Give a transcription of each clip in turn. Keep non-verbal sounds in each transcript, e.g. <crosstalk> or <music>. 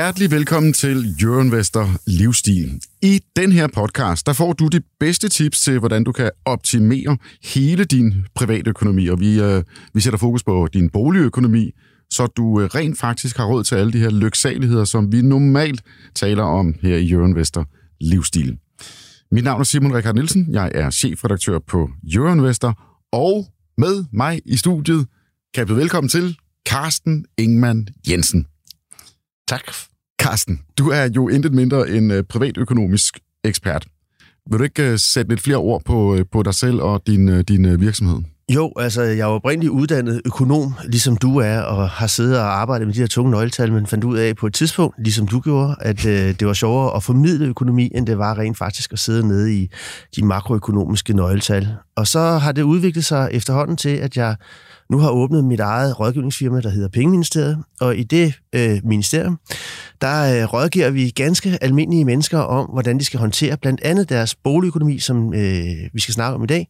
Hjertelig velkommen til Jørgen Livsstil. I den her podcast, der får du de bedste tips til, hvordan du kan optimere hele din private økonomi, og vi, øh, vi sætter fokus på din boligøkonomi, så du øh, rent faktisk har råd til alle de her lyksaligheder, som vi normalt taler om her i Euroinvestor Livsstil. Mit navn er Simon Rikard Nielsen, jeg er chefredaktør på Euroinvestor, og med mig i studiet kan jeg byde velkommen til Carsten Ingman Jensen. Tak. Carsten, du er jo intet mindre end øh, privatøkonomisk ekspert. Vil du ikke øh, sætte lidt flere ord på, øh, på dig selv og din, din virksomhed? Jo, altså jeg er oprindeligt uddannet økonom, ligesom du er, og har siddet og arbejdet med de her tunge nøgletal, men fandt ud af på et tidspunkt, ligesom du gjorde, at øh, det var sjovere at formidle økonomi, end det var rent faktisk at sidde nede i de makroøkonomiske nøgletal. Og så har det udviklet sig efterhånden til, at jeg nu har åbnet mit eget rådgivningsfirma, der hedder Pengeministeriet, og i det øh, ministerium, der øh, rådgiver vi ganske almindelige mennesker om, hvordan de skal håndtere blandt andet deres boligøkonomi, som øh, vi skal snakke om i dag.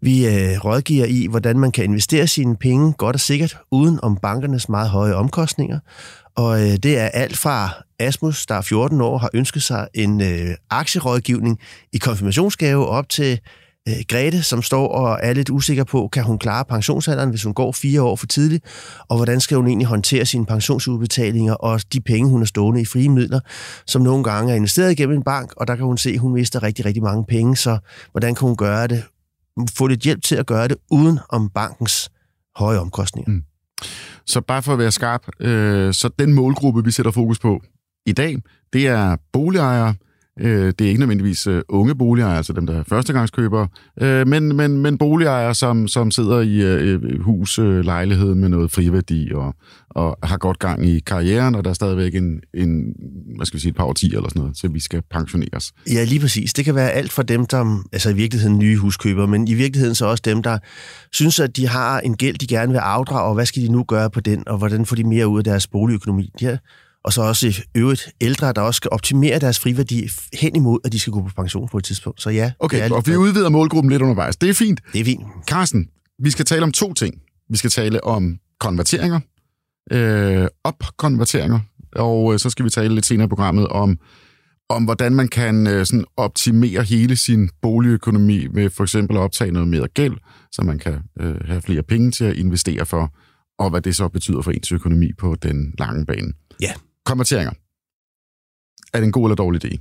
Vi øh, rådgiver i, hvordan man kan investere sine penge godt og sikkert, uden om bankernes meget høje omkostninger. Og øh, det er alt fra Asmus, der er 14 år, har ønsket sig en øh, aktierådgivning i konfirmationsgave, op til øh, Grete, som står og er lidt usikker på, kan hun klare pensionsalderen, hvis hun går fire år for tidligt, og hvordan skal hun egentlig håndtere sine pensionsudbetalinger og de penge, hun har stående i frie midler, som nogle gange er investeret igennem en bank, og der kan hun se, at hun mister rigtig, rigtig mange penge, så hvordan kan hun gøre det, få lidt hjælp til at gøre det, uden om bankens høje omkostninger. Mm. Så bare for at være skarp, øh, så den målgruppe, vi sætter fokus på i dag, det er boligejere, Øh, det er ikke nødvendigvis øh, unge boligejere, altså dem, der er førstegangskøbere, øh, men, men, men boligejere, som, som sidder i øh, øh, hus, øh, lejlighed med noget friværdi og, og har godt gang i karrieren, og der er stadigvæk en, en hvad skal vi sige, et par årtier eller sådan noget, til vi skal pensioneres. Ja, lige præcis. Det kan være alt for dem, der altså i virkeligheden nye huskøbere, men i virkeligheden så også dem, der synes, at de har en gæld, de gerne vil afdrage, og hvad skal de nu gøre på den, og hvordan får de mere ud af deres boligøkonomi? De har og så også i øvrigt ældre, der også skal optimere deres friværdi hen imod, at de skal gå på pension på et tidspunkt. Så ja. Okay, og vi udvider målgruppen lidt undervejs. Det er fint. Det er fint. Carsten, vi skal tale om to ting. Vi skal tale om konverteringer, øh, opkonverteringer, og øh, så skal vi tale lidt senere i programmet om, om hvordan man kan øh, sådan optimere hele sin boligøkonomi med for eksempel at optage noget mere gæld, så man kan øh, have flere penge til at investere for, og hvad det så betyder for ens økonomi på den lange bane. Ja. Konverteringer. Er det en god eller dårlig idé?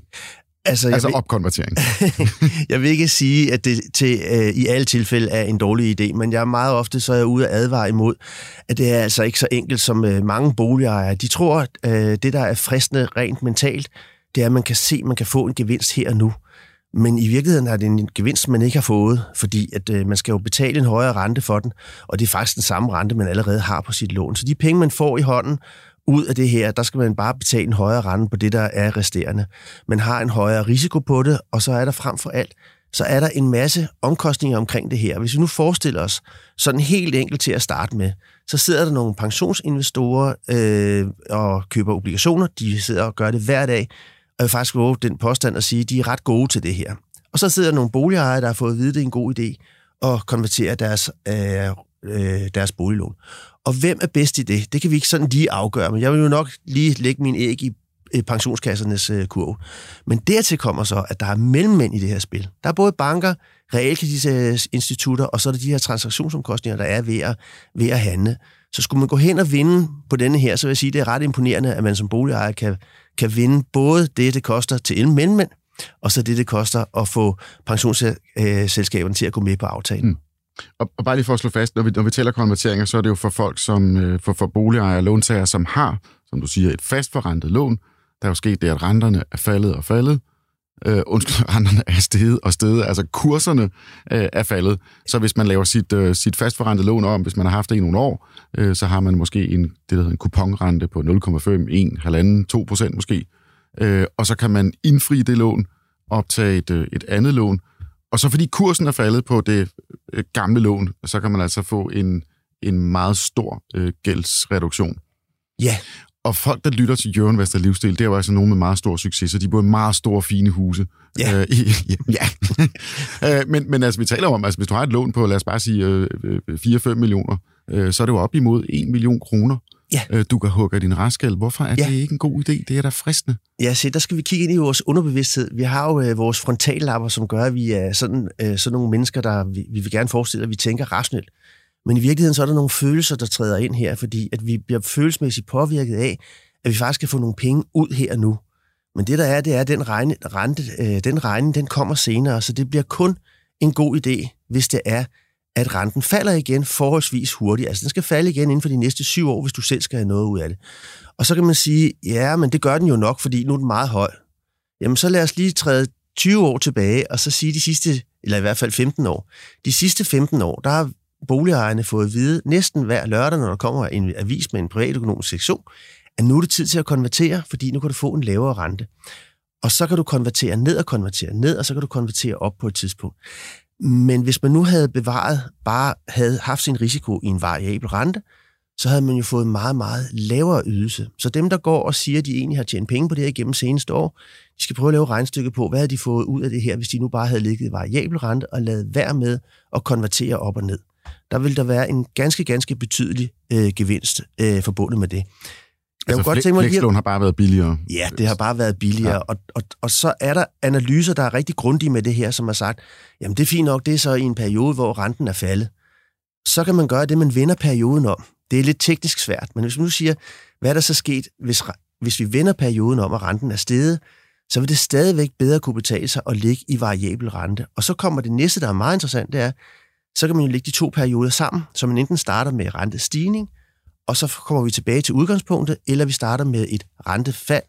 Altså, altså vil, opkonvertering. <laughs> jeg vil ikke sige, at det til, øh, i alle tilfælde er en dårlig idé, men jeg er meget ofte så er jeg ude at advare imod, at det er altså ikke så enkelt som øh, mange boligejere. De tror, at øh, det, der er fristende rent mentalt, det er, at man kan se, at man kan få en gevinst her og nu. Men i virkeligheden er det en gevinst, man ikke har fået, fordi at, øh, man skal jo betale en højere rente for den, og det er faktisk den samme rente, man allerede har på sit lån. Så de penge, man får i hånden, ud af det her, der skal man bare betale en højere rente på det, der er resterende. Man har en højere risiko på det, og så er der frem for alt, så er der en masse omkostninger omkring det her. Hvis vi nu forestiller os sådan helt enkelt til at starte med, så sidder der nogle pensionsinvestorer øh, og køber obligationer. De sidder og gør det hver dag. Og jeg vil faktisk våge den påstand at sige, at de er ret gode til det her. Og så sidder der nogle boligejere, der har fået at vide, at det er en god idé at konvertere deres, øh, øh, deres boliglån. Og hvem er bedst i det? Det kan vi ikke sådan lige afgøre, men jeg vil jo nok lige lægge min æg i pensionskassernes øh, kurve. Men dertil kommer så, at der er mellemmænd i det her spil. Der er både banker, realkreditinstitutter, og så er der de her transaktionsomkostninger, der er ved at, ved at handle. Så skulle man gå hen og vinde på denne her, så vil jeg sige, at det er ret imponerende, at man som boligejer kan, kan vinde både det, det koster til mellemmænd, og så det, det koster at få pensionsselskaberne til at gå med på aftalen. Mm. Og, og bare lige for at slå fast, når vi, når vi taler konverteringer, så er det jo for folk, som øh, for, for boligejere og låntager, som har, som du siger, et fastforrentet lån. Der er jo sket det, at renterne er faldet og faldet. Øh, undskyld, <laughs> renterne er steget og steget. Altså kurserne øh, er faldet. Så hvis man laver sit, øh, sit fastforrentet lån om, hvis man har haft det i nogle år, øh, så har man måske en, det der hedder en kuponrente på 0,5, 1, 1,5, 2 procent måske. Øh, og så kan man indfri det lån, optage et, øh, et andet lån, og så fordi kursen er faldet på det øh, gamle lån, så kan man altså få en, en meget stor øh, gældsreduktion. Ja. Og folk, der lytter til Jørgen Vester Livsstil, det er jo altså nogen med meget stor succes, så de bor i meget store, fine huse. Ja. Øh, <laughs> ja. ja. <laughs> øh, men, men altså, vi taler om, altså, hvis du har et lån på, lad os bare sige, øh, 4-5 millioner, øh, så er det jo op imod 1 million kroner. Ja. Øh, du kan hugge din raskald. Hvorfor er Ja. det ikke en god idé? Det er da fristende. Ja, se, der skal vi kigge ind i vores underbevidsthed. Vi har jo øh, vores frontallapper, som gør, at vi er sådan, øh, sådan nogle mennesker, der vi, vi vil gerne forestille, at vi tænker rationelt. Men i virkeligheden så er der nogle følelser, der træder ind her, fordi at vi bliver følelsesmæssigt påvirket af, at vi faktisk skal få nogle penge ud her nu. Men det der er, det er, at den, regne, rente, øh, den regning, den kommer senere, så det bliver kun en god idé, hvis det er, at renten falder igen forholdsvis hurtigt. Altså den skal falde igen inden for de næste syv år, hvis du selv skal have noget ud af det. Og så kan man sige, ja, men det gør den jo nok, fordi nu er den meget høj. Jamen så lad os lige træde 20 år tilbage, og så sige de sidste, eller i hvert fald 15 år. De sidste 15 år, der har boligejerne fået at vide næsten hver lørdag, når der kommer en avis med en privatøkonomisk sektion, at nu er det tid til at konvertere, fordi nu kan du få en lavere rente. Og så kan du konvertere ned og konvertere ned, og så kan du konvertere op på et tidspunkt. Men hvis man nu havde bevaret, bare havde haft sin risiko i en variabel rente, så havde man jo fået meget, meget lavere ydelse. Så dem, der går og siger, at de egentlig har tjent penge på det her igennem seneste år, de skal prøve at lave regnestykke på, hvad havde de fået ud af det her, hvis de nu bare havde ligget i variabel rente og lavet være med at konvertere op og ned. Der vil der være en ganske, ganske betydelig øh, gevinst øh, forbundet med det. Jeg Altså, kunne godt tænke mig lige at- har bare været billigere. Ja, det har bare været billigere. Ja. Og, og, og så er der analyser, der er rigtig grundige med det her, som har sagt, jamen det er fint nok, det er så i en periode, hvor renten er faldet. Så kan man gøre det, man vender perioden om. Det er lidt teknisk svært, men hvis man nu siger, hvad er der så sket, hvis, hvis vi vender perioden om, og renten er steget, så vil det stadigvæk bedre kunne betale sig at ligge i variabel rente. Og så kommer det næste, der er meget interessant, det er, så kan man jo lægge de to perioder sammen, så man enten starter med rentestigning, og så kommer vi tilbage til udgangspunktet, eller vi starter med et rentefald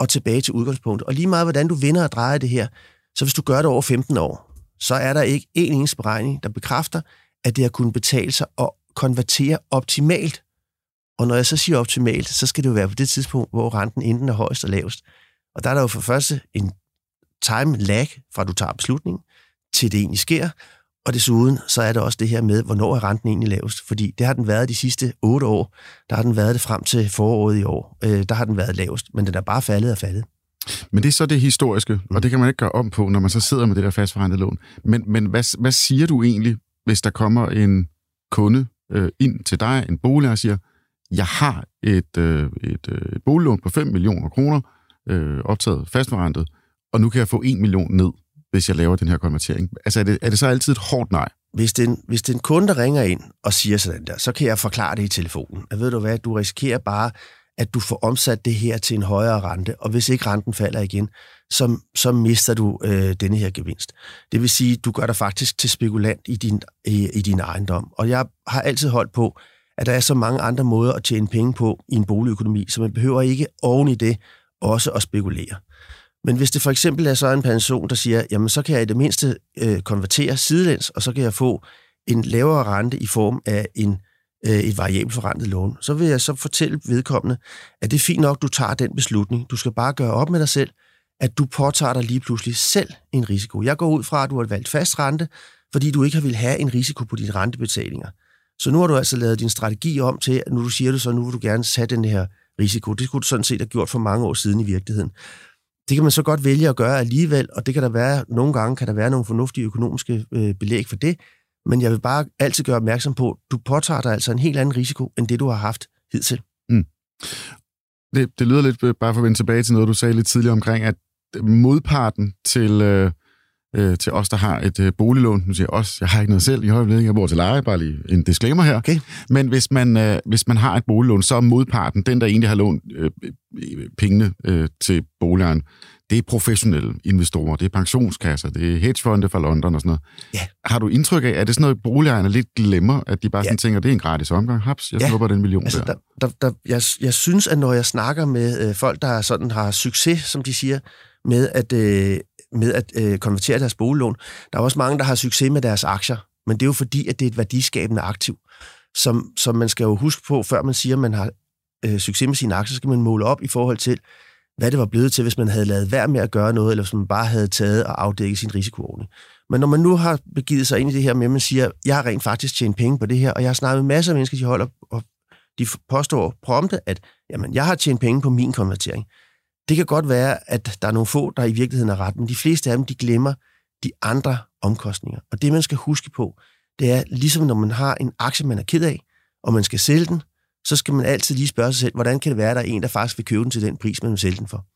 og tilbage til udgangspunktet. Og lige meget, hvordan du vinder og drejer det her, så hvis du gør det over 15 år, så er der ikke en eneste beregning, der bekræfter, at det har kunnet betale sig at konvertere optimalt. Og når jeg så siger optimalt, så skal det jo være på det tidspunkt, hvor renten enten er højst og lavest. Og der er der jo for første en time lag, fra du tager beslutningen, til det egentlig sker, og desuden så er det også det her med, hvornår er renten egentlig lavest. Fordi det har den været de sidste otte år. Der har den været det frem til foråret i år. Øh, der har den været lavest, men den er bare faldet og faldet. Men det er så det historiske, og det kan man ikke gøre om på, når man så sidder med det der fastforrentet lån. Men, men hvad, hvad siger du egentlig, hvis der kommer en kunde øh, ind til dig, en bolig, og siger, jeg har et, øh, et, øh, et boliglån på 5 millioner kroner, øh, optaget fastforrentet, og nu kan jeg få 1 million ned, hvis jeg laver den her konvertering. Altså er det, er det så altid et hårdt nej? Hvis det, en, hvis det er en kunde, der ringer ind og siger sådan der, så kan jeg forklare det i telefonen. Jeg ved du hvad, du risikerer bare, at du får omsat det her til en højere rente, og hvis ikke renten falder igen, så, så mister du øh, denne her gevinst. Det vil sige, du gør dig faktisk til spekulant i din, i, i din ejendom. Og jeg har altid holdt på, at der er så mange andre måder at tjene penge på i en boligøkonomi, så man behøver ikke oven i det også at spekulere. Men hvis det for eksempel er så en person, der siger, jamen så kan jeg i det mindste øh, konvertere sidelæns, og så kan jeg få en lavere rente i form af en, øh, et variabelt forrentet lån, så vil jeg så fortælle vedkommende, at det er fint nok, du tager den beslutning. Du skal bare gøre op med dig selv, at du påtager dig lige pludselig selv en risiko. Jeg går ud fra, at du har valgt fast rente, fordi du ikke har vil have en risiko på dine rentebetalinger. Så nu har du altså lavet din strategi om til, at nu du siger det så, nu vil du gerne tage den her risiko. Det skulle du sådan set have gjort for mange år siden i virkeligheden. Det kan man så godt vælge at gøre alligevel, og det kan der være, nogle gange kan der være nogle fornuftige økonomiske øh, belæg for det, men jeg vil bare altid gøre opmærksom på, du påtager dig altså en helt anden risiko, end det du har haft hidtil. Mm. Det, det lyder lidt, øh, bare for at vende tilbage til noget, du sagde lidt tidligere omkring, at modparten til, øh, øh, til os, der har et øh, boliglån, nu siger jeg os, jeg har ikke noget selv i øjeblikket, jeg bor til leje, bare lige en disclaimer her. Okay. Men hvis man, øh, hvis man har et boliglån, så er modparten, den der egentlig har lånt øh, øh, pengene øh, til boligeren, det er professionelle investorer, det er pensionskasser, det er hedgefonde fra London og sådan noget. Ja. Har du indtryk af, at det er sådan noget, boligejerne lidt glemmer, at de bare Ja. sådan tænker, det er en gratis omgang, haps, jeg Ja. snupper den million Altså, der, der, der, jeg, jeg synes, at når jeg snakker med øh, folk, der sådan har succes, som de siger, med at, øh, med at øh, konvertere deres boliglån, der er også mange, der har succes med deres aktier, men det er jo fordi, at det er et værdiskabende aktiv, som, som man skal jo huske på, før man siger, at man har øh, succes med sine aktier, skal man måle op i forhold til, hvad det var blevet til, hvis man havde lavet værd med at gøre noget, eller hvis man bare havde taget og afdækket sin risikoordning. Men når man nu har begivet sig ind i det her med, at man siger, jeg har rent faktisk tjent penge på det her, og jeg har snakket med masser af mennesker, de holder og de påstår prompte, at jamen, jeg har tjent penge på min konvertering. Det kan godt være, at der er nogle få, der i virkeligheden er ret, men de fleste af dem, de glemmer de andre omkostninger. Og det, man skal huske på, det er, ligesom når man har en aktie, man er ked af, og man skal sælge den, så skal man altid lige spørge sig selv, hvordan kan det være, at der er en, der faktisk vil købe den til den pris, man vil sælge den for?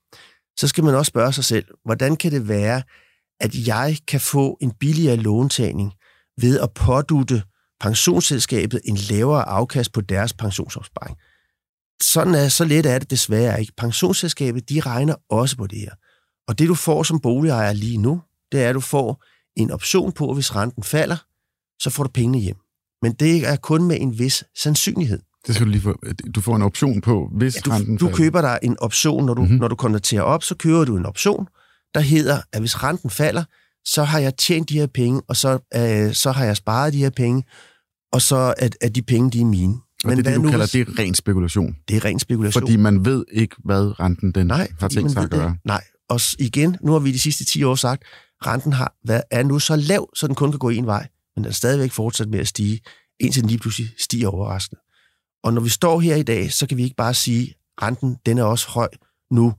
Så skal man også spørge sig selv, hvordan kan det være, at jeg kan få en billigere låntagning ved at pådute pensionsselskabet en lavere afkast på deres pensionsopsparing. Sådan er, så let er det desværre ikke. Pensionsselskabet, de regner også på det her. Og det du får som boligejer lige nu, det er, at du får en option på, at hvis renten falder, så får du pengene hjem. Men det er kun med en vis sandsynlighed. Det skal du lige få. Du får en option på, hvis ja, du, renten Du køber dig en option, når du, mm-hmm. når du konverterer op, så køber du en option, der hedder, at hvis renten falder, så har jeg tjent de her penge, og så, øh, så har jeg sparet de her penge, og så er, er de penge, de er mine. Og Men det er det, du nu, kalder, det er ren spekulation? Det er ren spekulation. Fordi man ved ikke, hvad renten den nej, har tænkt sig at gøre. Det. Nej, og igen, nu har vi de sidste 10 år sagt, renten har været, er nu så lav, så den kun kan gå en vej, men den er stadigvæk fortsat med at stige, indtil den lige pludselig stiger overraskende. Og når vi står her i dag, så kan vi ikke bare sige, renten den er også høj nu.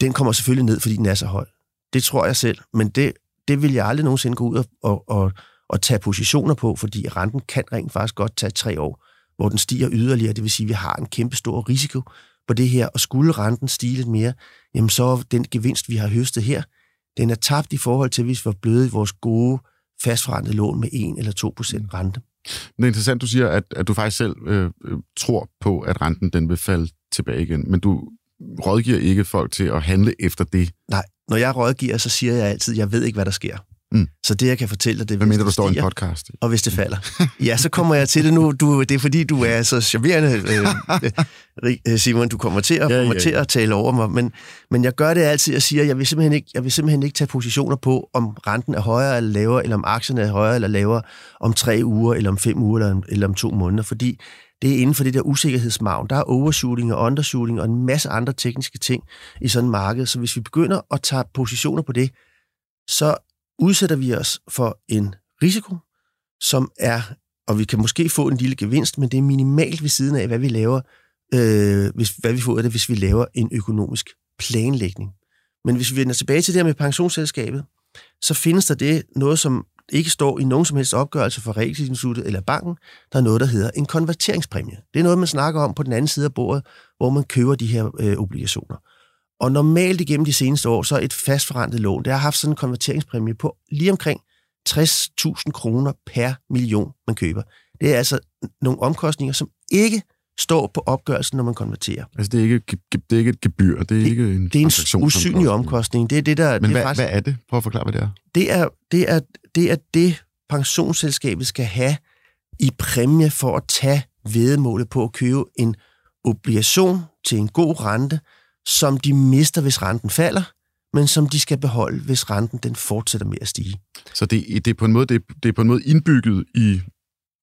Den kommer selvfølgelig ned, fordi den er så høj. Det tror jeg selv, men det, det vil jeg aldrig nogensinde gå ud og, og, og, og tage positioner på, fordi renten kan rent faktisk godt tage tre år, hvor den stiger yderligere. Det vil sige, at vi har en kæmpe stor risiko på det her, og skulle renten stige lidt mere, jamen så den gevinst, vi har høstet her, den er tabt i forhold til, hvis vi var blevet i vores gode fastforrentede lån med 1 eller 2 procent rente. Det er interessant, du siger, at, at du faktisk selv øh, øh, tror på, at renten den vil falde tilbage igen, men du rådgiver ikke folk til at handle efter det. Nej, når jeg rådgiver, så siger jeg altid, at jeg ved ikke, hvad der sker. Mm. Så det, jeg kan fortælle dig, det er, Hvad mener du, står i en podcast? Og hvis det falder. ja, så kommer jeg til det nu. Du, det er fordi, du er så charmerende, øh, <laughs> øh Simon. Du kommer til at, ja, kommer ja, ja. til at tale over mig. Men, men jeg gør det altid. Jeg siger, jeg vil, simpelthen ikke, jeg vil simpelthen ikke tage positioner på, om renten er højere eller lavere, eller om aktierne er højere eller lavere om tre uger, eller om fem uger, eller om, eller om to måneder. Fordi det er inden for det der usikkerhedsmavn. Der er overshooting og undershooting og en masse andre tekniske ting i sådan et marked. Så hvis vi begynder at tage positioner på det, så udsætter vi os for en risiko, som er, og vi kan måske få en lille gevinst, men det er minimalt ved siden af, hvad vi laver, øh, hvis, hvad vi får af det, hvis vi laver en økonomisk planlægning. Men hvis vi vender tilbage til det her med pensionsselskabet, så findes der det noget, som ikke står i nogen som helst opgørelse fra Realkreditinstituttet eller banken. Der er noget, der hedder en konverteringspræmie. Det er noget, man snakker om på den anden side af bordet, hvor man køber de her øh, obligationer. Og normalt igennem de seneste år, så er et fastforrentet lån, det har haft sådan en konverteringspræmie på lige omkring 60.000 kroner per million, man køber. Det er altså nogle omkostninger, som ikke står på opgørelsen, når man konverterer. Altså det er ikke, det er ikke et gebyr, det er det, ikke en Det er en usynlig omkostning. Det er det, der... Men det er hvad, faktisk, hvad er det? Prøv at forklare, hvad det er. Det er det, er, det, er det pensionsselskabet skal have i præmie for at tage vedmålet på at købe en obligation til en god rente, som de mister, hvis renten falder, men som de skal beholde, hvis renten den fortsætter med at stige. Så det, det, er, på en måde, det, det er på en måde indbygget i,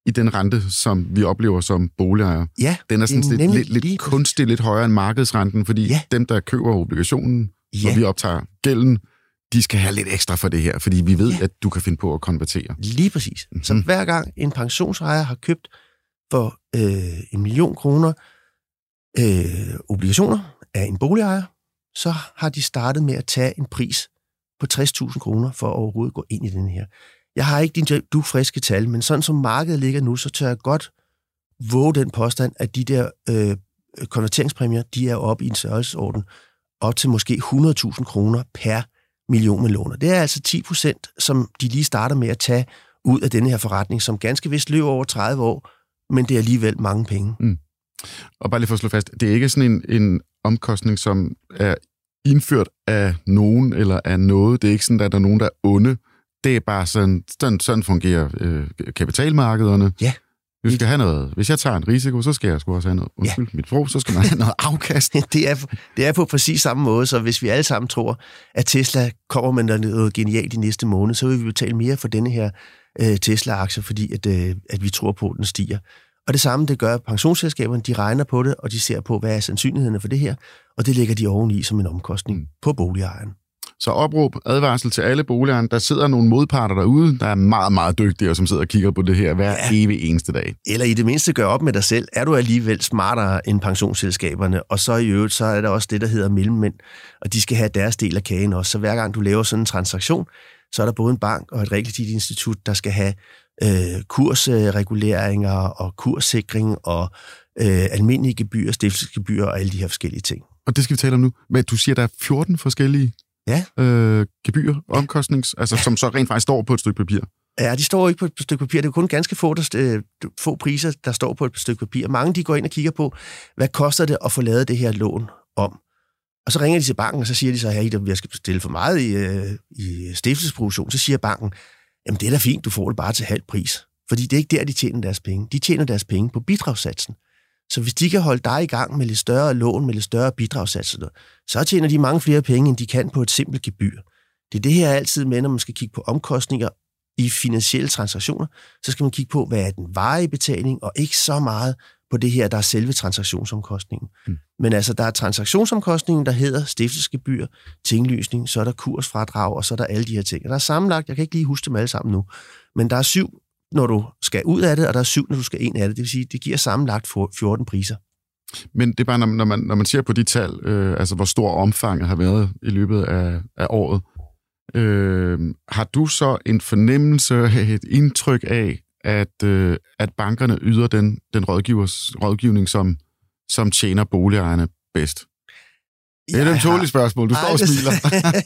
i den rente, som vi oplever som boligejere. Ja, den er sådan lidt, lidt, lidt lige... kunstig, lidt højere end markedsrenten, fordi ja. dem, der køber obligationen, ja. og vi optager gælden, de skal have lidt ekstra for det her, fordi vi ved, ja. at du kan finde på at konvertere. Lige præcis. Mm-hmm. Så hver gang en pensionsejer har købt for øh, en million kroner øh, obligationer, af en boligejer, så har de startet med at tage en pris på 60.000 kroner for at overhovedet gå ind i den her. Jeg har ikke din du friske tal, men sådan som markedet ligger nu, så tør jeg godt våge den påstand, at de der øh, konverteringspræmier, de er oppe i en størrelsesorden op til måske 100.000 kroner per million med låner. Det er altså 10 procent, som de lige starter med at tage ud af denne her forretning, som ganske vist løber over 30 år, men det er alligevel mange penge. Mm. Og bare lige for at slå fast, det er ikke sådan en, en omkostning, som er indført af nogen eller af noget. Det er ikke sådan, at der er nogen, der er onde. Det er bare sådan, sådan, sådan fungerer øh, kapitalmarkederne. Ja. Vi skal have noget. Hvis jeg tager en risiko, så skal jeg sgu også have noget. Undskyld ja. mit sprog, så skal man have noget afkast. <laughs> det, er, det er på præcis samme måde, så hvis vi alle sammen tror, at Tesla kommer med noget genialt i næste måned, så vil vi betale mere for denne her øh, Tesla-aktie, fordi at, øh, at vi tror på, at den stiger. Og det samme, det gør pensionsselskaberne. De regner på det, og de ser på, hvad er sandsynlighederne for det her, og det lægger de oveni som en omkostning mm. på boligejeren. Så opråb, advarsel til alle boligejerne. Der sidder nogle modparter derude, der er meget, meget dygtige, og som sidder og kigger på det her hver ja. evig eneste dag. Eller i det mindste gør op med dig selv. Er du alligevel smartere end pensionsselskaberne? Og så i øvrigt, så er der også det, der hedder mellemmænd, og de skal have deres del af kagen også. Så hver gang du laver sådan en transaktion, så er der både en bank og et realkreditinstitut, der skal have øh, kursreguleringer og kurssikring og øh, almindelige gebyrer, stiftelsesgebyrer og alle de her forskellige ting. Og det skal vi tale om nu. Men du siger, der er 14 forskellige Ja. øh, gebyrer, omkostnings, altså som så rent faktisk står på et stykke papir. Ja, de står ikke på et stykke papir. Det er kun ganske få, der, øh, få priser, der står på et stykke papir. Mange de går ind og kigger på, hvad koster det at få lavet det her lån om? Og så ringer de til banken, og så siger de så, at jeg skal stille for meget i, øh, i stiftelsesproduktion. Så siger banken, jamen det er da fint, du får det bare til halv pris. Fordi det er ikke der, de tjener deres penge. De tjener deres penge på bidragssatsen. Så hvis de kan holde dig i gang med lidt større lån, med lidt større bidragssatser, så tjener de mange flere penge, end de kan på et simpelt gebyr. Det er det her altid med, når man skal kigge på omkostninger i finansielle transaktioner, så skal man kigge på, hvad er den varige betaling, og ikke så meget på det her, der er selve transaktionsomkostningen. Mm. Men altså, der er transaktionsomkostningen, der hedder stiftelsesgebyr, tinglysning, så er der kursfradrag, og så er der alle de her ting. Og der er sammenlagt, jeg kan ikke lige huske dem alle sammen nu, men der er syv, når du skal ud af det, og der er syv, når du skal ind af det. Det vil sige, det giver sammenlagt 14 priser. Men det er bare, når man, når man ser på de tal, øh, altså hvor stor omfanget har været i løbet af, af året, øh, har du så en fornemmelse, <laughs> et indtryk af, at, øh, at bankerne yder den, den rådgivers, rådgivning, som, som tjener boligejerne bedst? Det er et tåligt spørgsmål. Du står og smiler.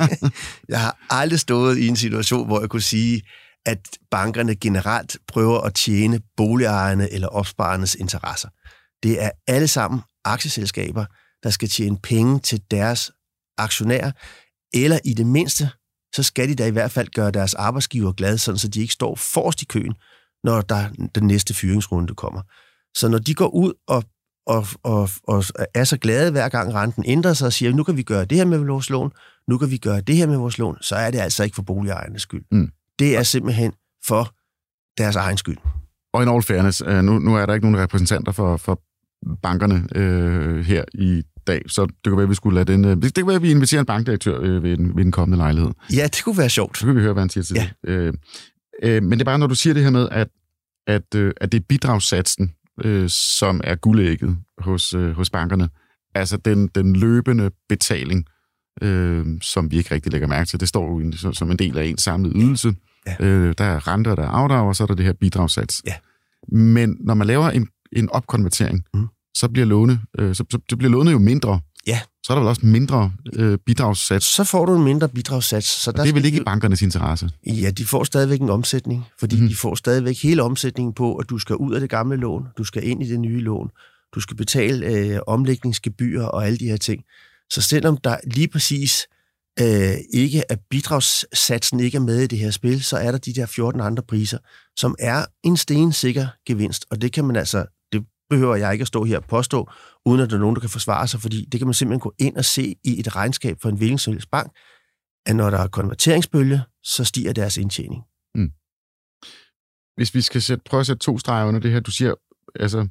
<laughs> jeg har aldrig stået i en situation, hvor jeg kunne sige, at bankerne generelt prøver at tjene boligejerne eller opsparernes interesser. Det er alle sammen aktieselskaber, der skal tjene penge til deres aktionærer, eller i det mindste, så skal de da i hvert fald gøre deres arbejdsgiver glade, sådan så de ikke står forrest i køen, når der den næste fyringsrunde kommer. Så når de går ud og, og, og, og er så glade hver gang renten ændrer sig og siger, nu kan vi gøre det her med vores lån, nu kan vi gøre det her med vores lån, så er det altså ikke for boligejernes skyld. Mm. Det er simpelthen for deres egen skyld. Og in all fairness, øh, nu, nu er der ikke nogen repræsentanter for, for bankerne øh, her i dag, så det kunne være, at vi skulle lade den... Øh, det kunne være, at vi inviterer en bankdirektør øh, ved, den, ved den kommende lejlighed. Ja, det kunne være sjovt. Så kan vi høre, hvad han siger til ja. det. Øh, øh, men det er bare, når du siger det her med, at, at, øh, at det er bidragssatsen, øh, som er guldægget hos, øh, hos bankerne. Altså den, den løbende betaling, øh, som vi ikke rigtig lægger mærke til. Det står jo som en del af en samlet ydelse. Ja. Øh, der er renter, der er afdrag, og så er der det her bidragssats. Ja. Men når man laver en, en opkonvertering, mm. så bliver låne, øh, så, så, så bliver lånet jo mindre. Ja. Så er der vel også mindre øh, bidragssats. Så får du en mindre bidragssats. Så der det er vel ikke i bankernes interesse? Ja, de får stadigvæk en omsætning, fordi mm. de får stadigvæk hele omsætningen på, at du skal ud af det gamle lån, du skal ind i det nye lån, du skal betale øh, omlægningsgebyr og alle de her ting. Så selvom der lige præcis øh, ikke at bidragssatsen ikke er med i det her spil, så er der de der 14 andre priser, som er en stensikker gevinst, og det kan man altså, behøver jeg ikke at stå her og påstå, uden at der er nogen, der kan forsvare sig, fordi det kan man simpelthen gå ind og se i et regnskab for en hvilken bank, at når der er konverteringsbølge, så stiger deres indtjening. Mm. Hvis vi skal sætte, prøve at sætte to streger under det her, du siger, altså,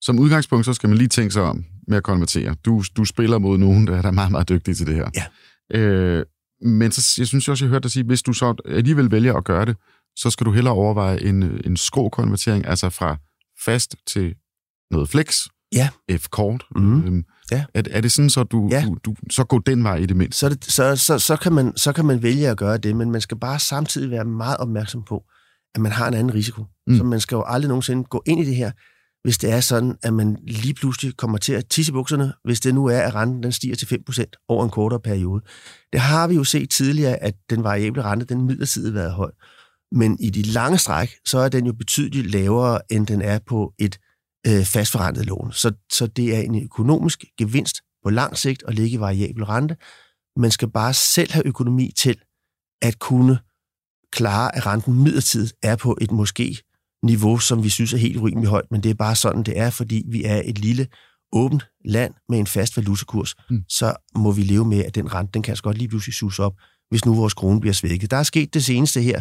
som udgangspunkt, så skal man lige tænke sig om med at konvertere. Du, du spiller mod nogen, der er meget, meget dygtige til det her. Ja. Øh, men så, jeg synes også, jeg hørte dig sige, hvis du så alligevel vælger at gøre det, så skal du hellere overveje en, en skrå-konvertering, altså fra fast til noget flex, ja. F-kort. Mm. Øhm, ja. er, er det sådan, så du, ja. du, du så går den vej i det mindste? Så, det, så, så, så, kan man, så kan man vælge at gøre det, men man skal bare samtidig være meget opmærksom på, at man har en anden risiko. Mm. Så man skal jo aldrig nogensinde gå ind i det her hvis det er sådan, at man lige pludselig kommer til at tisse bukserne, hvis det nu er, at renten den stiger til 5% over en kortere periode. Det har vi jo set tidligere, at den variable rente, den midlertidigt været høj. Men i de lange stræk, så er den jo betydeligt lavere, end den er på et øh, fastforrentet lån. Så, så det er en økonomisk gevinst på lang sigt at ligge i variabel rente. Man skal bare selv have økonomi til at kunne klare, at renten midlertidigt er på et måske niveau, som vi synes er helt rimelig højt, men det er bare sådan, det er, fordi vi er et lille, åbent land med en fast valutakurs, mm. så må vi leve med, at den rente, den kan godt lige pludselig sus op, hvis nu vores krone bliver svækket. Der er sket det seneste her,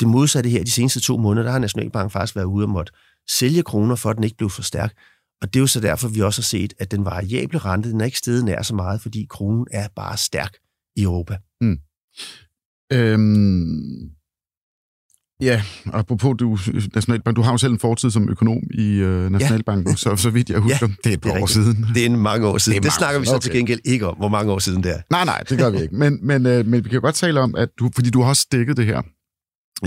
det modsatte her, de seneste to måneder, der har Nationalbanken faktisk været ude og måtte sælge kroner, for at den ikke blev for stærk. Og det er jo så derfor, vi også har set, at den variable rente, den er ikke steget nær så meget, fordi kronen er bare stærk i Europa. Mm. Øhm, Ja, apropos du, Nationalbank, du har jo selv en fortid som økonom i øh, Nationalbanken, ja. så, så vidt jeg husker, ja, det er et par år siden. Det er en mange år siden. Det, det snakker vi så okay. til gengæld ikke om, hvor mange år siden det er. Nej, nej, det gør vi ikke. Men, men, øh, men vi kan jo godt tale om, at du, fordi du har også dækket det her,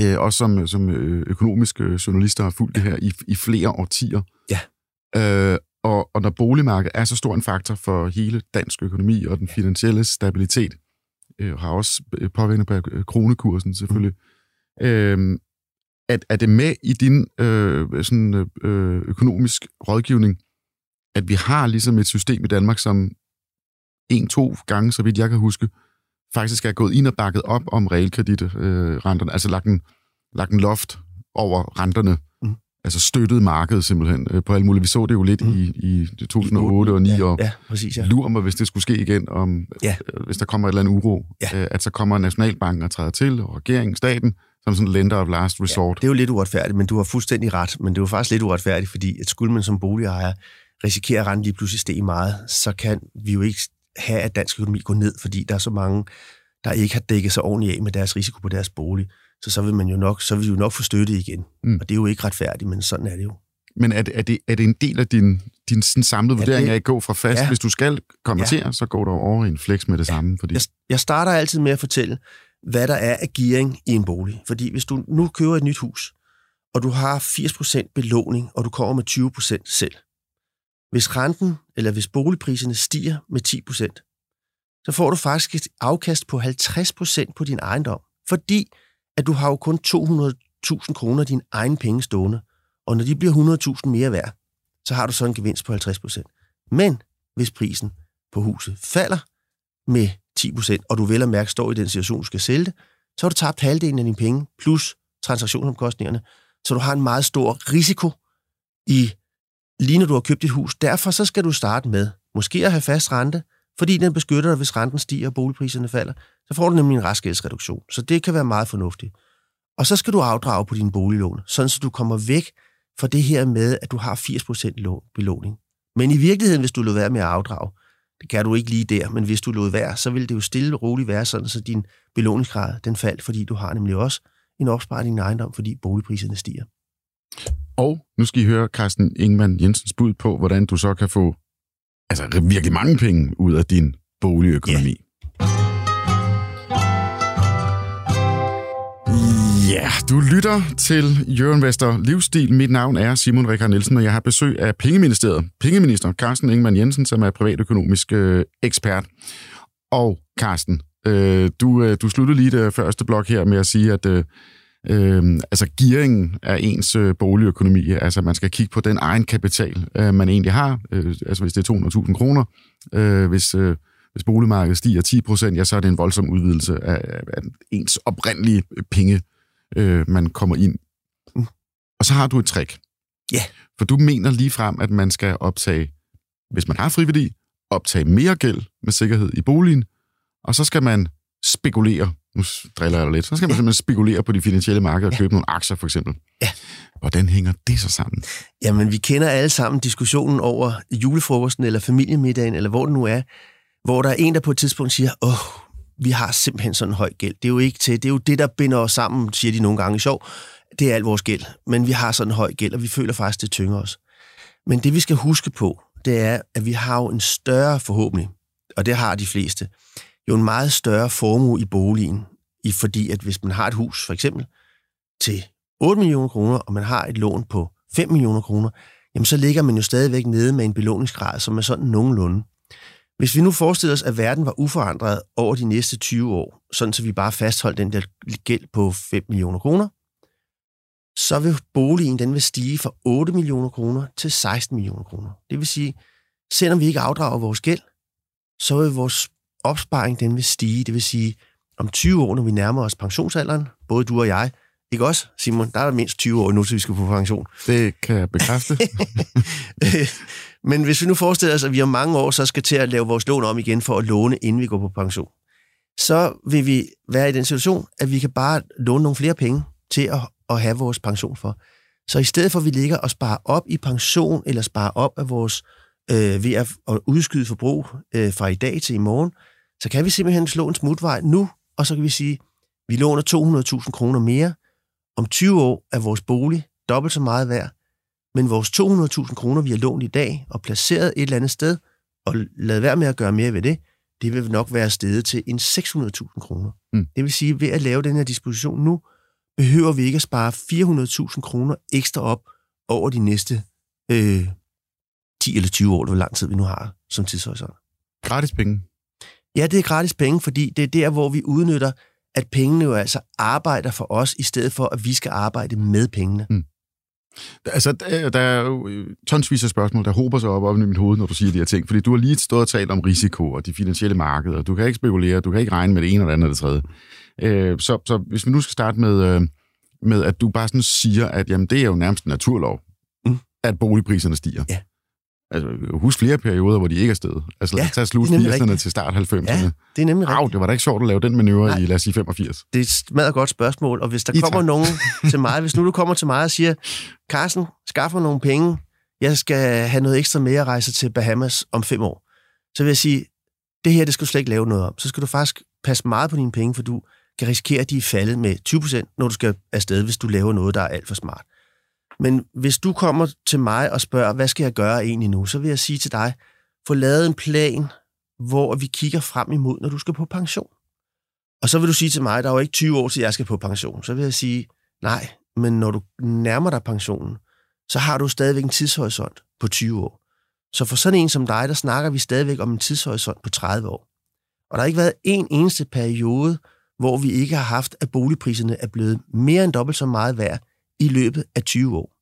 øh, også som, som øh, økonomiske journalister har fulgt det her i, i flere årtier. Ja. Øh, og, og, når boligmarkedet er så stor en faktor for hele dansk økonomi og den finansielle stabilitet, øh, har også påvirkning på øh, kronekursen selvfølgelig, mm. øh, at, er det med i din øh, sådan, øh, økonomisk rådgivning, at vi har ligesom et system i Danmark, som en-to gange, så vidt jeg kan huske, faktisk er gået ind og bakket op om realkreditrenterne, øh, altså lagt en, lagt en loft over renterne, mm. altså støttet markedet simpelthen øh, på alle mulige. Vi så det jo lidt mm. i, i 2008 og 2009, ja, og ja, præcis, ja. lurer mig, hvis det skulle ske igen, om, ja. øh, hvis der kommer et eller andet uro, ja. øh, at så kommer Nationalbanken og træder til, og regeringen, staten, som sådan en lender of last resort. Ja, det er jo lidt uretfærdigt, men du har fuldstændig ret, men det er jo faktisk lidt uretfærdigt, fordi at skulle man som boligejer risikere at rente lige pludselig stige meget, så kan vi jo ikke have, at dansk økonomi går ned, fordi der er så mange, der ikke har dækket sig ordentligt af med deres risiko på deres bolig. Så så vil man jo nok, så vil vi jo nok få støtte igen. Mm. Og det er jo ikke retfærdigt, men sådan er det jo. Men er det, er det, er det en del af din, din sådan samlede ja, vurdering af at gå fra fast? Ja. Hvis du skal konvertere, ja. så går du over i en flex med det ja. samme. Fordi... Jeg, jeg starter altid med at fortælle, hvad der er af gearing i en bolig. Fordi hvis du nu køber et nyt hus, og du har 80% belåning, og du kommer med 20% selv. Hvis renten, eller hvis boligpriserne stiger med 10%, så får du faktisk et afkast på 50% på din ejendom. Fordi at du har jo kun 200.000 kroner din egen penge stående. Og når de bliver 100.000 mere værd, så har du så en gevinst på 50%. Men hvis prisen på huset falder med 10%, og du vel og mærke står i den situation, du skal sælge det, så har du tabt halvdelen af dine penge, plus transaktionsomkostningerne. Så du har en meget stor risiko i lige når du har købt et hus. Derfor så skal du starte med måske at have fast rente, fordi den beskytter dig, hvis renten stiger og boligpriserne falder. Så får du nemlig en restgældsreduktion. Så det kan være meget fornuftigt. Og så skal du afdrage på dine boliglån, sådan så du kommer væk fra det her med, at du har 80% belåning. Men i virkeligheden, hvis du lod være med at afdrage, det kan du ikke lige der, men hvis du lod være, så vil det jo stille og roligt være sådan, så din belåningsgrad den faldt, fordi du har nemlig også en opsparing i din ejendom, fordi boligpriserne stiger. Og nu skal I høre Carsten Ingemann Jensens bud på, hvordan du så kan få altså, virkelig mange penge ud af din boligøkonomi. Yeah. Ja, du lytter til Jørgen Vester Livsstil. Mit navn er Simon Rikard Nielsen, og jeg har besøg af Pengeministeriet. Pengeminister Carsten Ingemann Jensen, som er privatøkonomisk øh, ekspert. Og Carsten, øh, du, øh, du sluttede lige det første blok her med at sige, at øh, øh, altså gearingen af ens øh, boligøkonomi, altså man skal kigge på den egen kapital, øh, man egentlig har, øh, altså hvis det er 200.000 kroner, øh, hvis, øh, hvis boligmarkedet stiger 10 procent, ja, så er det en voldsom udvidelse af, af ens oprindelige penge, øh, man kommer ind. Og så har du et trick. Ja. Yeah. For du mener lige frem, at man skal optage, hvis man har friværdi, optage mere gæld med sikkerhed i boligen, og så skal man spekulere nu driller jeg lidt, så skal man ja. simpelthen spekulere på de finansielle markeder og ja. købe nogle aktier for eksempel. Ja. Hvordan hænger det så sammen? Jamen, vi kender alle sammen diskussionen over julefrokosten eller familiemiddagen, eller hvor det nu er, hvor der er en, der på et tidspunkt siger, åh, vi har simpelthen sådan en høj gæld. Det er jo ikke til, det er jo det, der binder os sammen, siger de nogle gange i sjov. Det er alt vores gæld, men vi har sådan en høj gæld, og vi føler faktisk, det tynger os. Men det, vi skal huske på, det er, at vi har jo en større forhåbning, og det har de fleste, jo en meget større formue i boligen, i fordi at hvis man har et hus, for eksempel, til 8 millioner kroner, og man har et lån på 5 millioner kroner, jamen så ligger man jo stadigvæk nede med en belåningsgrad, som er sådan nogenlunde. Hvis vi nu forestiller os, at verden var uforandret over de næste 20 år, sådan så vi bare fastholdt den der gæld på 5 millioner kroner, så vil boligen den vil stige fra 8 millioner kroner til 16 millioner kroner. Det vil sige, selvom vi ikke afdrager vores gæld, så vil vores opsparing den vil stige. Det vil sige, om 20 år, når vi nærmer os pensionsalderen, både du og jeg, ikke også, Simon? Der er der mindst 20 år nu, til vi skal på pension. Det kan jeg bekræfte. <laughs> Men hvis vi nu forestiller os, at vi om mange år så skal til at lave vores lån om igen for at låne, inden vi går på pension, så vil vi være i den situation, at vi kan bare låne nogle flere penge til at, at have vores pension for. Så i stedet for, at vi ligger og sparer op i pension, eller sparer op af vores øh, ved at, at udskyde forbrug øh, fra i dag til i morgen, så kan vi simpelthen slå en smutvej nu, og så kan vi sige, vi låner 200.000 kroner mere. Om 20 år er vores bolig dobbelt så meget værd, men vores 200.000 kroner, vi har lånt i dag og placeret et eller andet sted, og lad være med at gøre mere ved det, det vil nok være stedet til en 600.000 kroner. Mm. Det vil sige, at ved at lave den her disposition nu, behøver vi ikke at spare 400.000 kroner ekstra op over de næste øh, 10 eller 20 år, hvor lang tid vi nu har som tidshorisont. Gratis penge? Ja, det er gratis penge, fordi det er der, hvor vi udnytter, at pengene jo altså arbejder for os, i stedet for, at vi skal arbejde med pengene. Mm. Altså, der er jo øh, tonsvis af spørgsmål, der hober sig op op i mit hoved, når du siger de her ting. Fordi du har lige stået og talt om risiko og de finansielle markeder. Du kan ikke spekulere, du kan ikke regne med det ene eller andet eller det tredje. Øh, så, så hvis vi nu skal starte med, øh, med, at du bare sådan siger, at jamen, det er jo nærmest en naturlov, mm. at boligpriserne stiger. Ja. Altså, husk flere perioder, hvor de ikke er stedet. Altså, ja, tag slut 80'erne til start 90'erne. Ja, det er nemlig Au, det var da ikke sjovt at lave den manøvre i, lad os sige, 85. Det er et meget godt spørgsmål, og hvis der I kommer tak. nogen <laughs> til mig, hvis nu du kommer til mig og siger, Carsten, skaff mig nogle penge, jeg skal have noget ekstra mere at rejse til Bahamas om fem år, så vil jeg sige, det her, det skal du slet ikke lave noget om. Så skal du faktisk passe meget på dine penge, for du kan risikere, at de er faldet med 20%, når du skal afsted, hvis du laver noget, der er alt for smart. Men hvis du kommer til mig og spørger, hvad skal jeg gøre egentlig nu, så vil jeg sige til dig, få lavet en plan, hvor vi kigger frem imod, når du skal på pension. Og så vil du sige til mig, der er jo ikke 20 år til, jeg skal på pension. Så vil jeg sige, nej, men når du nærmer dig pensionen, så har du stadigvæk en tidshorisont på 20 år. Så for sådan en som dig, der snakker vi stadigvæk om en tidshorisont på 30 år. Og der har ikke været en eneste periode, hvor vi ikke har haft, at boligpriserne er blevet mere end dobbelt så meget værd i løbet af 20 år.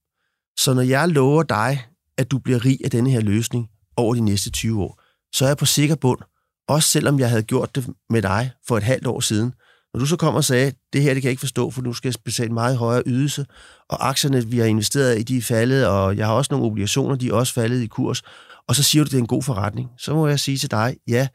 Så når jeg lover dig, at du bliver rig af denne her løsning over de næste 20 år, så er jeg på sikker bund, også selvom jeg havde gjort det med dig for et halvt år siden. Når du så kommer og sagde, det her det kan jeg ikke forstå, for nu skal jeg betale meget højere ydelse, og aktierne, vi har investeret i, de er faldet, og jeg har også nogle obligationer, de er også faldet i kurs, og så siger du, det er en god forretning. Så må jeg sige til dig, ja,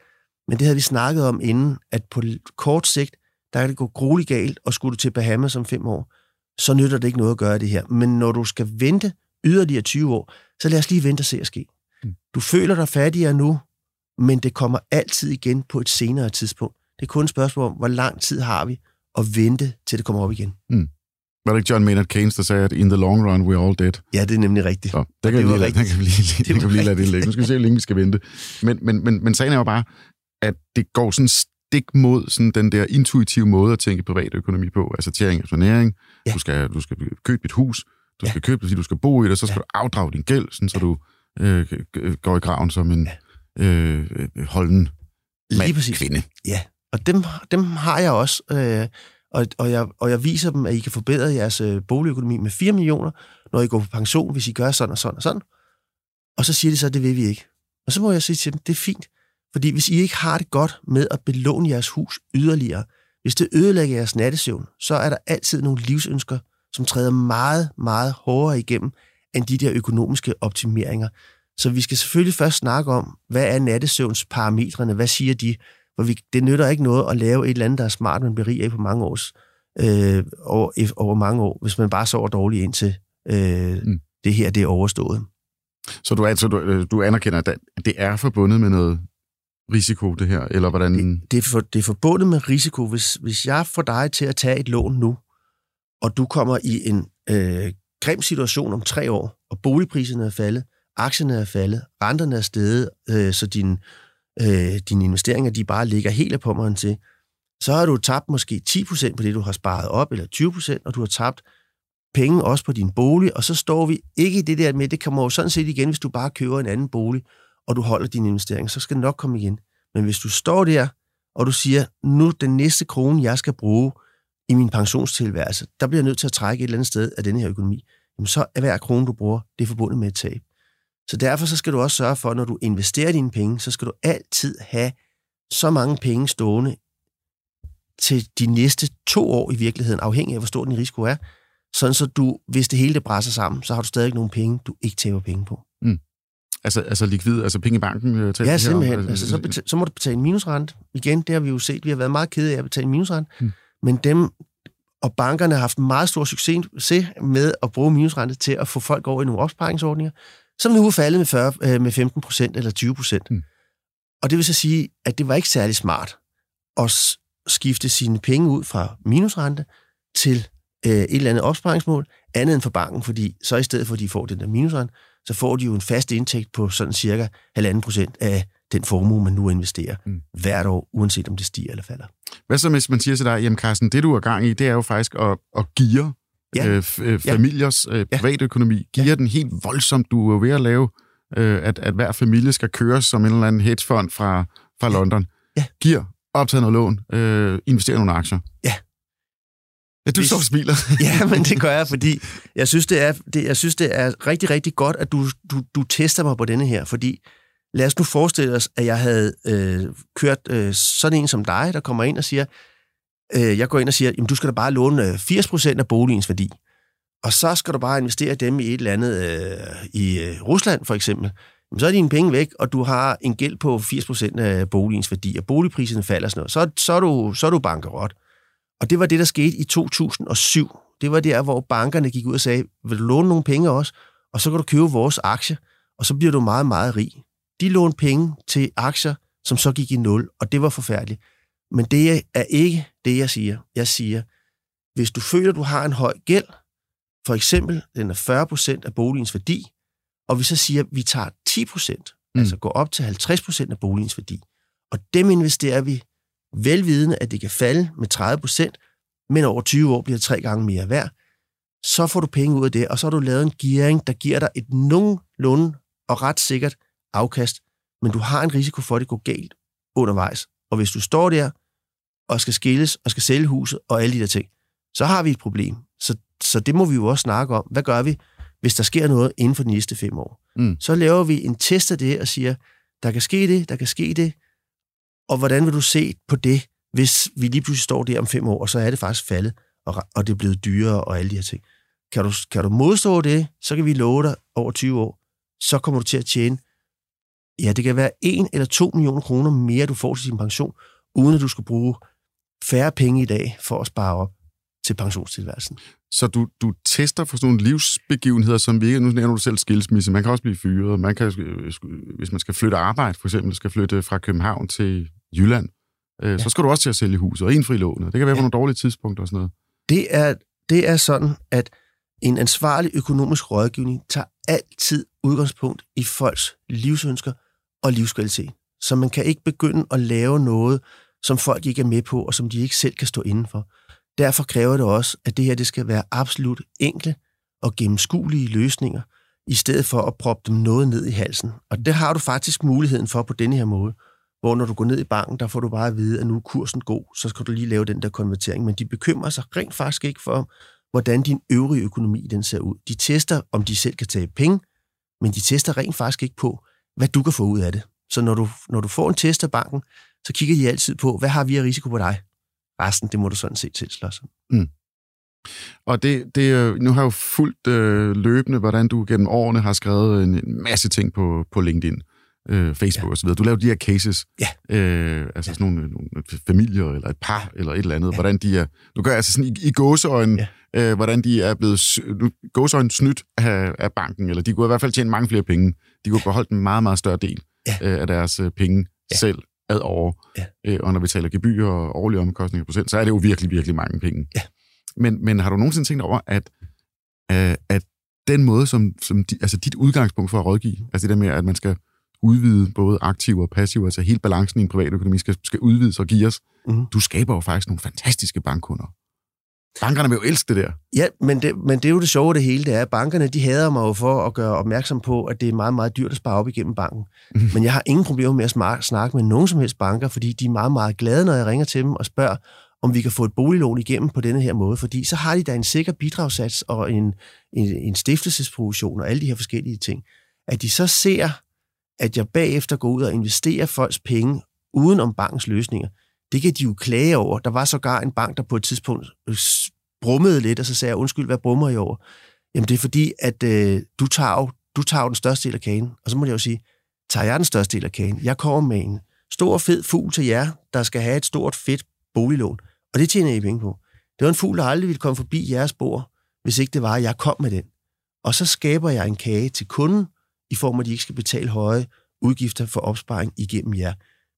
men det havde vi snakket om inden, at på kort sigt, der kan det gå grueligt galt, og skulle du til Bahamas om fem år, så nytter det ikke noget at gøre det her. Men når du skal vente yderligere 20 år, så lad os lige vente og se at ske. Mm. Du føler dig fattigere nu, men det kommer altid igen på et senere tidspunkt. Det er kun et spørgsmål om, hvor lang tid har vi at vente, til det kommer op igen. Mm. Var det ikke John Maynard Keynes, der sagde, at in the long run, we're all dead? Ja, det er nemlig rigtigt. Så, det kan, vi lige, <laughs> kan vi lige, det kan vi lige lade det ligge. Nu skal vi se, hvor længe vi skal vente. Men, men, men, men sagen er jo bare, at det går sådan stik mod sådan den der intuitive måde at tænke privatøkonomi på. Altså tjering og næring. Ja. Du, skal, du skal købe et hus. Du skal ja. købe det, du skal bo i det. Så skal ja. du afdrage din gæld, sådan, så du øh, går i graven som en ja. øh, holden mand, Lige præcis. kvinde. Ja, og dem, dem har jeg også. Øh, og, og, jeg, og jeg viser dem, at I kan forbedre jeres øh, boligøkonomi med 4 millioner, når I går på pension, hvis I gør sådan og sådan og sådan. Og så siger de så, at det vil vi ikke. Og så må jeg sige til dem, det er fint. Fordi hvis I ikke har det godt med at belåne jeres hus yderligere, hvis det ødelægger jeres nattesøvn, så er der altid nogle livsønsker, som træder meget, meget hårdere igennem end de der økonomiske optimeringer. Så vi skal selvfølgelig først snakke om, hvad er nattesøvns parametrene? Hvad siger de? For vi, det nytter ikke noget at lave et eller andet, der er smart, man bliver rig af på mange års, øh, over, over mange år, hvis man bare sover dårligt indtil øh, mm. det her det er overstået. Så du, altså, du, øh, du anerkender, at det er forbundet med noget risiko, det her, eller hvordan? Det, det, er, for, det er forbundet med risiko. Hvis, hvis jeg får dig til at tage et lån nu, og du kommer i en øh, grim situation om tre år, og boligpriserne er faldet, aktierne er faldet, renterne er steget, øh, så din, øh, dine investeringer de bare ligger helt på pommeren til, så har du tabt måske 10% på det, du har sparet op, eller 20%, og du har tabt penge også på din bolig, og så står vi ikke i det der med, det kommer jo sådan set igen, hvis du bare køber en anden bolig, og du holder din investering, så skal det nok komme igen. Men hvis du står der, og du siger, nu den næste krone, jeg skal bruge i min pensionstilværelse, der bliver jeg nødt til at trække et eller andet sted af den her økonomi, jamen så er hver krone, du bruger, det er forbundet med et tab. Så derfor så skal du også sørge for, når du investerer dine penge, så skal du altid have så mange penge stående til de næste to år i virkeligheden, afhængig af, hvor stor din risiko er, sådan så du, hvis det hele det brænder sammen, så har du stadig nogle penge, du ikke taber penge på. Mm. Altså, altså likvid, altså penge i banken? Øh, ja, simpelthen. Her, altså, så, betal, så må du betale minusrente. Igen, det har vi jo set. Vi har været meget kede af at betale minusrente. Mm. Men dem, og bankerne har haft meget stor succes med at bruge minusrente til at få folk over i nogle opsparingsordninger, som nu er faldet med, 40, øh, med 15 procent eller 20 procent. Mm. Og det vil så sige, at det var ikke særlig smart at skifte sine penge ud fra minusrente til øh, et eller andet opsparingsmål, andet end for banken, fordi så i stedet for, at de får den der minusrente, så får de jo en fast indtægt på sådan cirka 1,5 procent af den formue, man nu investerer mm. hvert år, uanset om det stiger eller falder. Hvad så, hvis man siger til dig, jamen Carsten, det du er gang i, det er jo faktisk at, at geare ja. øh, øh familiers øh, privatøkonomi. Geare ja. den helt voldsomt. Du er ved at lave øh, at, at hver familie skal køres som en eller anden hedgefond fra, fra London. Ja. Giver, optager noget lån, øh, investerer nogle aktier. Ja. Ja, du så smiler. <laughs> Ja, men det gør jeg, fordi <laughs> jeg synes, det er, det, jeg synes, det er rigtig, rigtig godt, at du, du, du tester mig på denne her, fordi lad os nu forestille os, at jeg havde øh, kørt øh, sådan en som dig, der kommer ind og siger, øh, jeg går ind og siger, jamen du skal da bare låne øh, 80% af boligens værdi, og så skal du bare investere dem i et eller andet, øh, i øh, Rusland for eksempel, jamen, så er dine penge væk, og du har en gæld på 80% af boligens værdi, og boligpriserne falder og sådan noget, så, så, er, du, så er du bankerot. Og det var det, der skete i 2007. Det var der, hvor bankerne gik ud og sagde, vil du låne nogle penge også, og så kan du købe vores aktier, og så bliver du meget, meget rig. De lånte penge til aktier, som så gik i nul, og det var forfærdeligt. Men det er ikke det, jeg siger. Jeg siger, hvis du føler, du har en høj gæld, for eksempel, den er 40 procent af boligens værdi, og vi så siger, at vi tager 10 procent, Mm. altså går op til 50 procent af boligens værdi, og dem investerer vi velvidende, at det kan falde med 30 procent, men over 20 år bliver det tre gange mere værd, så får du penge ud af det, og så har du lavet en gearing, der giver dig et nogenlunde og ret sikkert afkast, men du har en risiko for, at det går galt undervejs. Og hvis du står der og skal skilles og skal sælge huset og alle de der ting, så har vi et problem. Så, så det må vi jo også snakke om. Hvad gør vi, hvis der sker noget inden for de næste fem år? Mm. Så laver vi en test af det og siger, der kan ske det, der kan ske det, og hvordan vil du se på det, hvis vi lige pludselig står der om fem år, og så er det faktisk faldet, og, og det er blevet dyrere og alle de her ting. Kan du, kan du modstå det, så kan vi love dig over 20 år, så kommer du til at tjene, ja, det kan være 1 eller 2 millioner kroner mere, du får til din pension, uden at du skal bruge færre penge i dag for at spare op til pensionstilværelsen. Så du, du tester for sådan nogle livsbegivenheder, som vi ikke... Nu nævner du selv skilsmisse. Man kan også blive fyret. Man kan, øh, sk- hvis man skal flytte arbejde, for eksempel, skal flytte fra København til Jylland, øh, ja. så skal du også til at sælge huset og indfri lånet. Det kan være ja. på nogle dårlige tidspunkter og sådan noget. Det er, det er sådan, at en ansvarlig økonomisk rådgivning tager altid udgangspunkt i folks livsønsker og livskvalitet. Så man kan ikke begynde at lave noget, som folk ikke er med på, og som de ikke selv kan stå indenfor. Derfor kræver det også, at det her det skal være absolut enkle og gennemskuelige løsninger, i stedet for at proppe dem noget ned i halsen. Og det har du faktisk muligheden for på denne her måde, hvor når du går ned i banken, der får du bare at vide, at nu er kursen god, så skal du lige lave den der konvertering. Men de bekymrer sig rent faktisk ikke for, hvordan din øvrige økonomi den ser ud. De tester, om de selv kan tage penge, men de tester rent faktisk ikke på, hvad du kan få ud af det. Så når du, når du får en test af banken, så kigger de altid på, hvad har vi af risiko på dig? Resten, det må du sådan set selv slås om. Og det, det, øh, nu har jeg jo fulgt øh, løbende, hvordan du gennem årene har skrevet en, masse ting på, på LinkedIn, øh, Facebook ja. osv. Du laver de her cases, Ja. øh, altså ja. sådan nogle, nogle familier eller et par eller et eller andet, ja. Hvordan de er, nu gør jeg altså sådan i, i gåseøjne, ja. øh, hvordan de er blevet nu, gåseøjne snydt af, af banken, eller de kunne i hvert fald tjene mange flere penge. De kunne beholde en meget, meget større del Ja. øh, af deres øh, penge. Ja. selv ad år. Ja. Øh, og når vi taler gebyr og årlige omkostninger procent, så er det jo virkelig, virkelig mange penge. Ja. Men, men har du nogensinde tænkt over, at, øh, at den måde, som, som di, altså dit udgangspunkt for at rådgive, altså det der med, at man skal udvide både aktive og passive, altså hele balancen i en privat økonomi skal, skal udvides og gives, Mhm. du skaber jo faktisk nogle fantastiske bankkunder. Bankerne vil jo elske det der. Ja, men det, men det er jo det sjove det hele, det er, at bankerne de hader mig jo for at gøre opmærksom på, at det er meget, meget dyrt at spare op igennem banken. Mhm. Men jeg har ingen problemer med at smar- snakke med nogen som helst banker, fordi de er meget, meget glade, når jeg ringer til dem og spørger, om vi kan få et boliglån igennem på denne her måde, fordi så har de da en sikker bidragssats og en, en, en stiftelsesprovision og alle de her forskellige ting. At de så ser, at jeg bagefter går ud og investerer folks penge uden om bankens løsninger, det kan de jo klage over. Der var sågar en bank, der på et tidspunkt øh, brummede lidt, og så sagde jeg, undskyld, hvad brummer I over? Jamen det er fordi, at øh, du, tager jo, du tager jo den største del af kagen. Og så må jeg jo sige, tager jeg den største del af kagen? Jeg kommer med en stor fed fugl til jer, der skal have et stort fedt boliglån. Og det tjener I penge på. Det var en fugl, der aldrig ville komme forbi jeres bord, hvis ikke det var, at jeg kom med den. Og så skaber jeg en kage til kunden, i form af, at de ikke skal betale høje udgifter for opsparing igennem jer.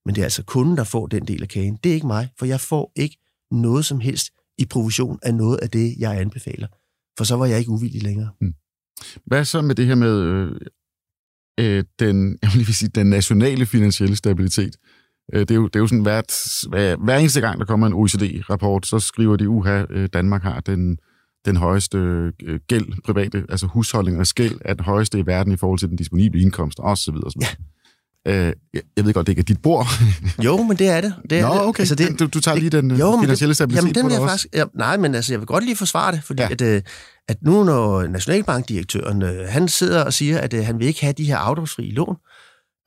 Men det er altså kunden, der får den del af kagen. Det er ikke mig, for jeg får ikke noget som helst i provision af noget af det, jeg anbefaler. For så var jeg ikke uvillig længere. Hvad så med det her med øh, øh, den, <laughs> jeg vil lige sige, den nationale finansielle stabilitet? Øh, det, er jo, det er jo sådan, hvert, hver, hver eneste gang, der kommer en OECD-rapport, så skriver de, uha, øh, Danmark har den, den højeste øh, gæld, private, altså husholdningernes gæld, er den højeste i verden i forhold til den disponible indkomst, osv. osv. Ja. Øh, jeg ved godt, det ikke er dit bord. <laughs> jo, men det er det. det er Nå, okay. Altså, det, du, du tager lige den jo, finansielle stabilitet jamen, den på det også. Faktisk, ja, nej, men altså, jeg vil godt lige forsvare det, fordi ja. at, øh, at nu når Nationalbankdirektøren, øh, han sidder og siger, at øh, han vil ikke have de her afdragsfrie lån,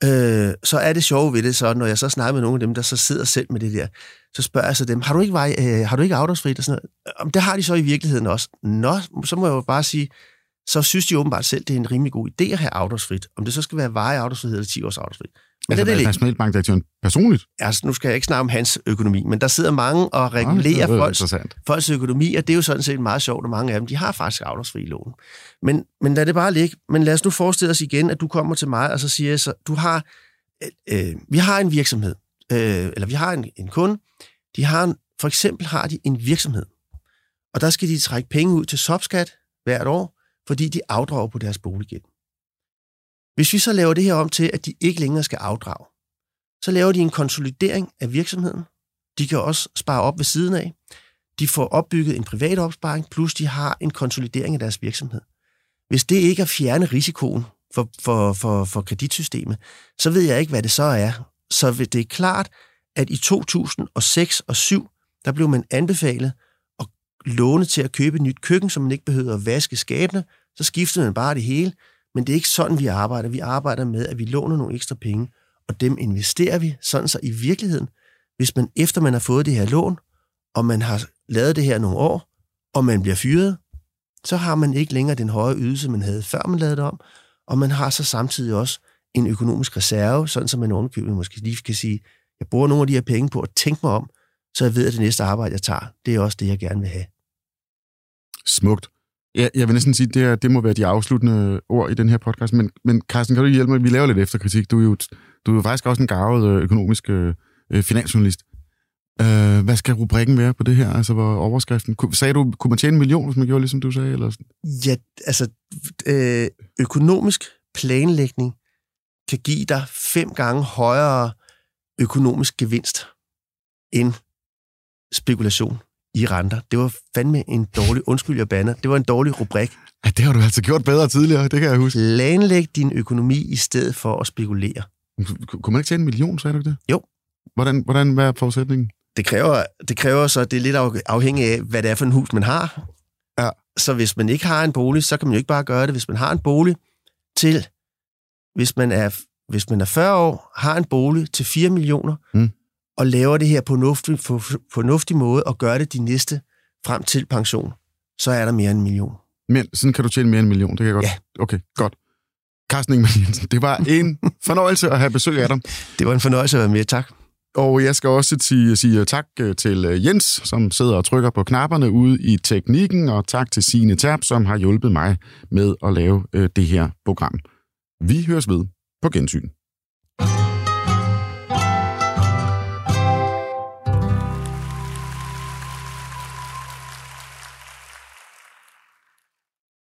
øh, så er det sjovt ved det, så når jeg så snakker med nogle af dem, der så sidder selv med det der, så spørger jeg så dem, har du ikke, vej, øh, har du ikke afdragsfrit og sådan noget? Det har de så i virkeligheden også. Nå, så må jeg jo bare sige, så synes de åbenbart selv, det er en rimelig god idé at have afdragsfrit. Om det så skal være veje afdragsfrit eller 10 års afdragsfrit. Men altså, det er Nationalbankdirektøren personligt? Altså, nu skal jeg ikke snakke om hans økonomi, men der sidder mange og regulerer ja, folks, folks økonomi, og det er jo sådan set meget sjovt, at mange af dem, de har faktisk afdragsfri lån. Men, men lad det bare ligge. Men lad os nu forestille os igen, at du kommer til mig, og så siger jeg så, du har, øh, øh, vi har en virksomhed, øh, eller vi har en, en kunde, de har en, for eksempel har de en virksomhed, og der skal de trække penge ud til SOPskat hvert år, fordi de afdrager på deres boliggæld. Hvis vi så laver det her om til, at de ikke længere skal afdrage, så laver de en konsolidering af virksomheden. De kan også spare op ved siden af. De får opbygget en privat opsparing, plus de har en konsolidering af deres virksomhed. Hvis det ikke er fjerne risikoen for, for, for, for kreditsystemet, så ved jeg ikke, hvad det så er. Så det er klart, at i 2006 og 2007, der blev man anbefalet låne til at købe et nyt køkken, som man ikke behøvede at vaske skabene. Så skiftede man bare det hele. Men det er ikke sådan, vi arbejder. Vi arbejder med, at vi låner nogle ekstra penge, og dem investerer vi, sådan så i virkeligheden, hvis man efter man har fået det her lån, og man har lavet det her nogle år, og man bliver fyret, så har man ikke længere den høje ydelse, man havde før man lavede det om, og man har så samtidig også en økonomisk reserve, sådan som man ovenkøbet måske lige kan sige, jeg bruger nogle af de her penge på at tænke mig om, så jeg ved, at det næste arbejde, jeg tager, det er også det, jeg gerne vil have. Smukt. Ja, jeg vil næsten sige, at det, er, det må være de afsluttende ord i den her podcast. Men, men Carsten, kan du hjælpe mig? Vi laver lidt efterkritik. Du er jo, du er jo faktisk også en gavet øh, økonomisk øh, øh, finansjournalist. Øh, hvad skal rubrikken være på det her? Altså, hvor overskriften... Sagde du, kunne man tjene en million, hvis man gjorde, ligesom du sagde? Eller sådan? Ja, altså, øh, økonomisk planlægning kan give dig fem gange højere økonomisk gevinst end spekulation i renter. Det var fandme en dårlig, undskyld jeg banner, det var en dårlig rubrik. Ja, det har du altså gjort bedre tidligere, det kan jeg huske. Planlæg din økonomi i stedet for at spekulere. Kunne man ikke tjene en million, sagde du ikke det? Jo. Hvordan, hvordan hvad er forudsætningen? Det kræver, det kræver så, det er lidt afhængigt af, hvad det er for en hus, man har. Ja. Så hvis man ikke har en bolig, så kan man jo ikke bare gøre det. Hvis man har en bolig til, hvis man er, hvis man er 40 år, har en bolig til 4 millioner, mm og laver det her på fornuftig, på fornuftig måde og gør det de næste frem til pension, så er der mere end en million. Men sådan kan du tjene mere end en million, det kan jeg godt. Ja. Okay, godt. Carsten Ingemann Jensen, det var en <laughs> fornøjelse at have besøg af dig. Det var en fornøjelse at være med, tak. Og jeg skal også sige, sige tak øh, til øh, Jens, som sidder og trykker på knapperne ude i teknikken, og tak til Signe Terp, som har hjulpet mig med at lave øh, det her program. Vi høres ved på gensyn.